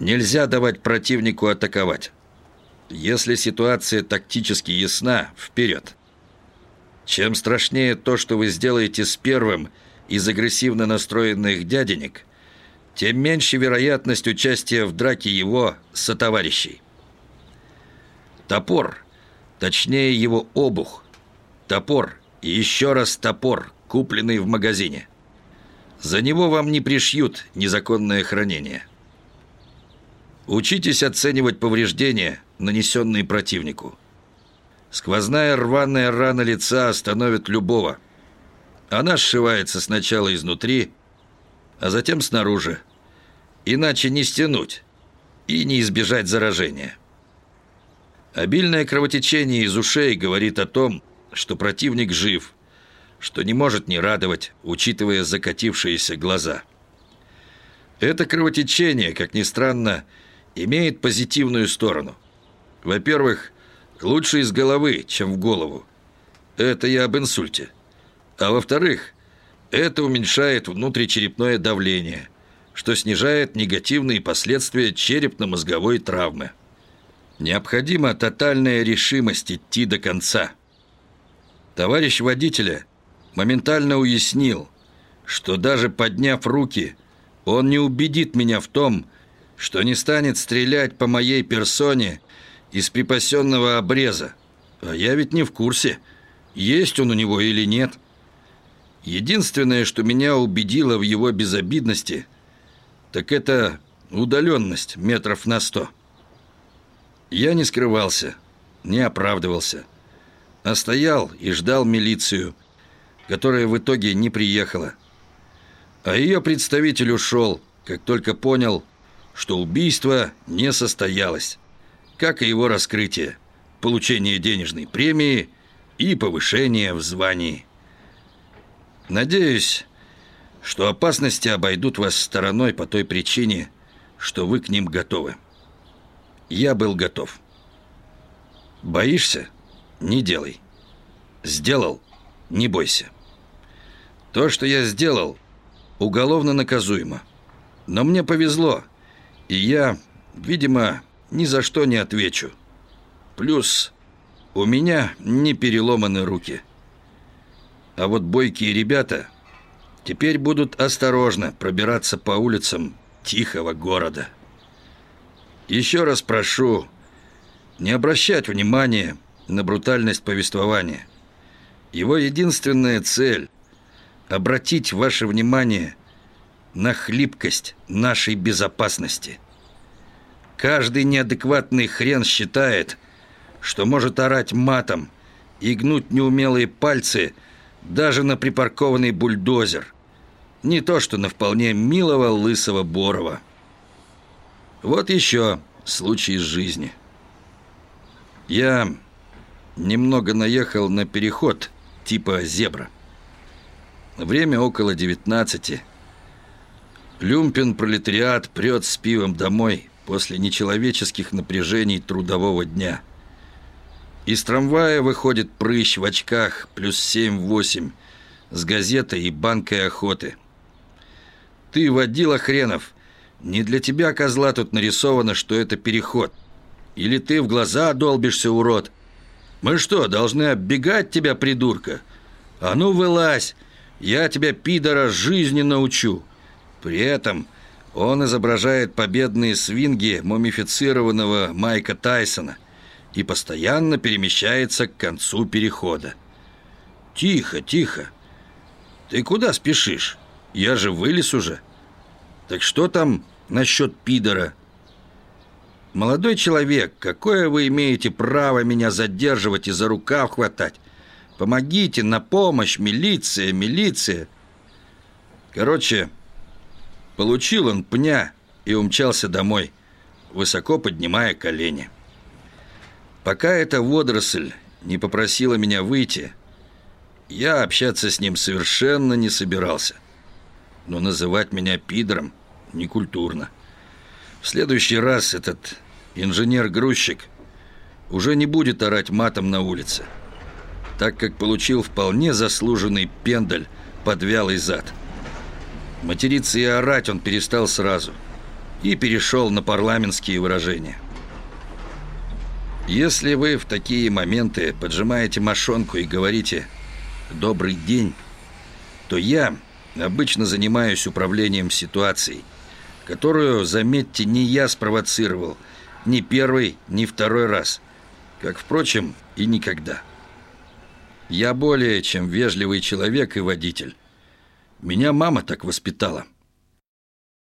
Нельзя давать противнику атаковать. Если ситуация тактически ясна, вперед. Чем страшнее то, что вы сделаете с первым из агрессивно настроенных дяденек, тем меньше вероятность участия в драке его сотоварищей. Топор, точнее его обух. Топор и еще раз топор, купленный в магазине. За него вам не пришьют незаконное хранение. Учитесь оценивать повреждения, нанесенные противнику. Сквозная рваная рана лица остановит любого. Она сшивается сначала изнутри, а затем снаружи. Иначе не стянуть и не избежать заражения. Обильное кровотечение из ушей говорит о том, что противник жив, что не может не радовать, учитывая закатившиеся глаза. Это кровотечение, как ни странно, имеет позитивную сторону. Во-первых, лучше из головы, чем в голову. Это я об инсульте. А во-вторых, это уменьшает внутричерепное давление, что снижает негативные последствия черепно-мозговой травмы. Необходима тотальная решимость идти до конца. Товарищ водителя моментально уяснил, что даже подняв руки, он не убедит меня в том, что не станет стрелять по моей персоне из припасенного обреза. А я ведь не в курсе, есть он у него или нет. Единственное, что меня убедило в его безобидности, так это удаленность метров на сто. Я не скрывался, не оправдывался, а стоял и ждал милицию, которая в итоге не приехала. А ее представитель ушел, как только понял, что убийство не состоялось, как и его раскрытие, получение денежной премии и повышение в звании. Надеюсь, что опасности обойдут вас стороной по той причине, что вы к ним готовы. Я был готов. Боишься? Не делай. Сделал? Не бойся. То, что я сделал, уголовно наказуемо. Но мне повезло, и я, видимо, ни за что не отвечу. Плюс у меня не переломаны руки. А вот бойкие ребята теперь будут осторожно пробираться по улицам тихого города. Еще раз прошу не обращать внимания на брутальность повествования. Его единственная цель – обратить ваше внимание на хлипкость нашей безопасности. Каждый неадекватный хрен считает, что может орать матом и гнуть неумелые пальцы даже на припаркованный бульдозер. Не то что на вполне милого лысого Борова. Вот еще случай из жизни. Я немного наехал на переход типа «Зебра». Время около 19 Люмпен пролетариат прет с пивом домой после нечеловеческих напряжений трудового дня. Из трамвая выходит прыщ в очках плюс 7-8 с газетой и банкой охоты. Ты, водила хренов, не для тебя, козла, тут нарисовано, что это переход. Или ты в глаза долбишься, урод. Мы что, должны оббегать тебя, придурка? А ну, вылазь, я тебя, пидора, жизни научу. При этом он изображает победные свинги мумифицированного Майка Тайсона и постоянно перемещается к концу перехода. «Тихо, тихо. Ты куда спешишь? Я же вылез уже. Так что там насчет пидора. Молодой человек, какое вы имеете право меня задерживать и за рукав хватать? Помогите, на помощь, милиция, милиция. Короче, получил он пня и умчался домой, высоко поднимая колени. Пока эта водоросль не попросила меня выйти, я общаться с ним совершенно не собирался. Но называть меня пидором – некультурно. В следующий раз этот инженер-грузчик уже не будет орать матом на улице, так как получил вполне заслуженный пендаль под вялый зад. Материться и орать он перестал сразу. и перешел на парламентские выражения. Если вы в такие моменты поджимаете мошонку и говорите «добрый день», то я обычно занимаюсь управлением ситуацией, которую, заметьте, не я спровоцировал, ни первый, ни второй раз, как, впрочем, и никогда. Я более чем вежливый человек и водитель. Меня мама так воспитала.